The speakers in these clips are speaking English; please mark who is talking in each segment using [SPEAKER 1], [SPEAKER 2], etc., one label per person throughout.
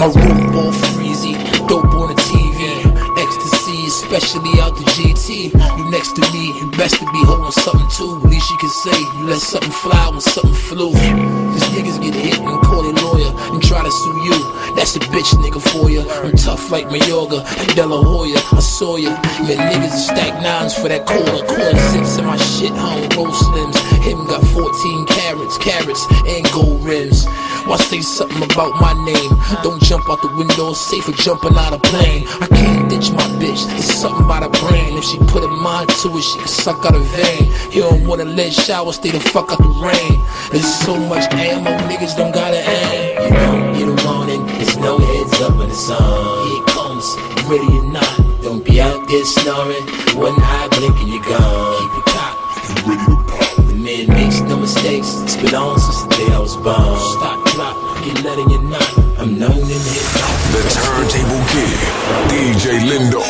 [SPEAKER 1] My room all freezy, dope on the TV. Ecstasy, especially out the GT. You next to me, you best to be holding something too. At Least you can say you let something fly when something flew. Cause niggas get hit and call a lawyer and try to sue you. That's a bitch nigga for you. I'm tough like Mayorga and De La Hoya. I saw ya. Man, niggas stack nines for that quarter. Quarter zips in my shit home, roll slims. Him got 14 carats, carrots, and gold rims. Why say something about my name? Don't jump out the window, safe for jumping out of plane. I can't ditch my bitch, it's something about the brain. If she put a mind to it, she can suck out a vein. You don't wanna let shower, stay the fuck out the rain. There's so much ammo, niggas don't gotta aim. You don't get a warning, there's no heads up in the sun. Here it comes, ready or not. Don't be out there snoring. One eye blinking, you're gone. Keep mistakes. It's been on since the day I was born. Stop, drop, get letting you knock. I'm known in hip hop.
[SPEAKER 2] The Turntable Kid, DJ Lindo.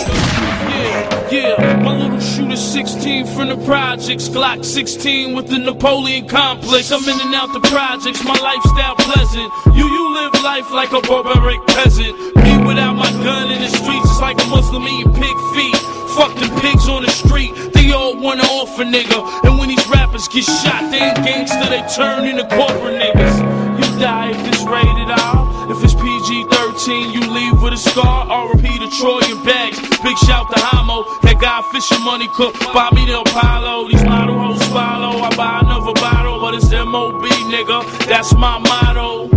[SPEAKER 3] Yeah, yeah, my little shooter 16 from the projects, Glock 16 with the Napoleon complex. I'm in and out the projects, my lifestyle pleasant. You, you live life like a barbaric peasant. Me without my gun in the streets, it's like a Muslim eating pig feet. Fuck the pigs on the street, they all wanna off a nigga. And when these rappers get shot, they ain't gangster, they turn into corporate niggas. You die if it's rated R. If it's PG 13, you leave with a scar. RP to Troy and Bags. Big shout to Hamo. That guy fishing money cook. Buy me the Apollo. These model hoes follow. I buy another bottle, but it's MOB, nigga. That's my motto.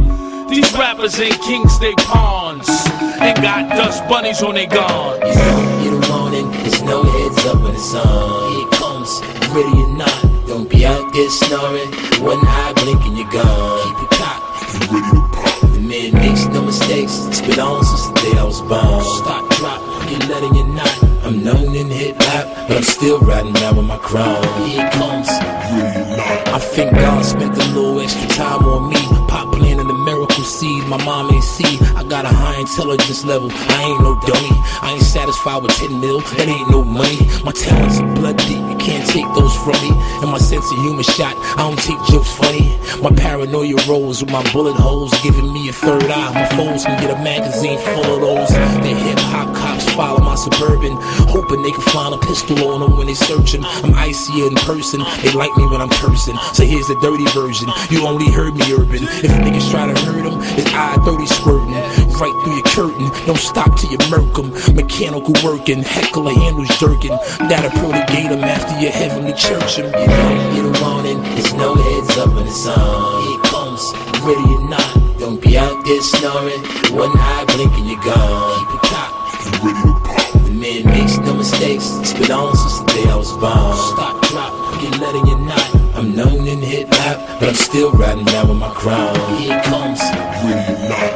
[SPEAKER 3] These rappers ain't kings, they pawns. Ain't got dust bunnies on they guns.
[SPEAKER 1] Out snoring. One eye blinking, you're gone. Keep it cocked and ready to pop. The man makes no mistakes. It's been on since the day I was born. Stop, drop, get letting you knock. I'm known in hip hop, but I'm still riding around with my crown. Here it comes, or not. I think God spent a little extra time on the my mom ain't see. I got a high intelligence level. I ain't no dummy. I ain't satisfied with 10 mil. That ain't no money. My talents are blood deep. You can't take those from me. And my sense of humor shot. I don't take jokes funny. My paranoia rolls with my bullet holes giving me a third eye. My foes can get a magazine full of those. They can find a pistol on them when they searching. I'm icier in person. They like me when I'm cursing. So here's the dirty version. You only heard me urban. If niggas try to hurt him, it's I 30 squirting right through your curtain. Don't stop till you murk 'em. Mechanical working, heckler handles jerking. That'll probably gate 'em after your heavenly church 'em. You don't get around and there's no heads up in the sun. Here comes, ready or not. Don't be out there snoring. One eye blinking, you're gone. Keep it cocked ready to no mistakes. It's been on since the day I was born. Stop, drop, get letting you knock. I'm known in hip hop, but I'm still riding down with my crown. Here it comes, ready or not.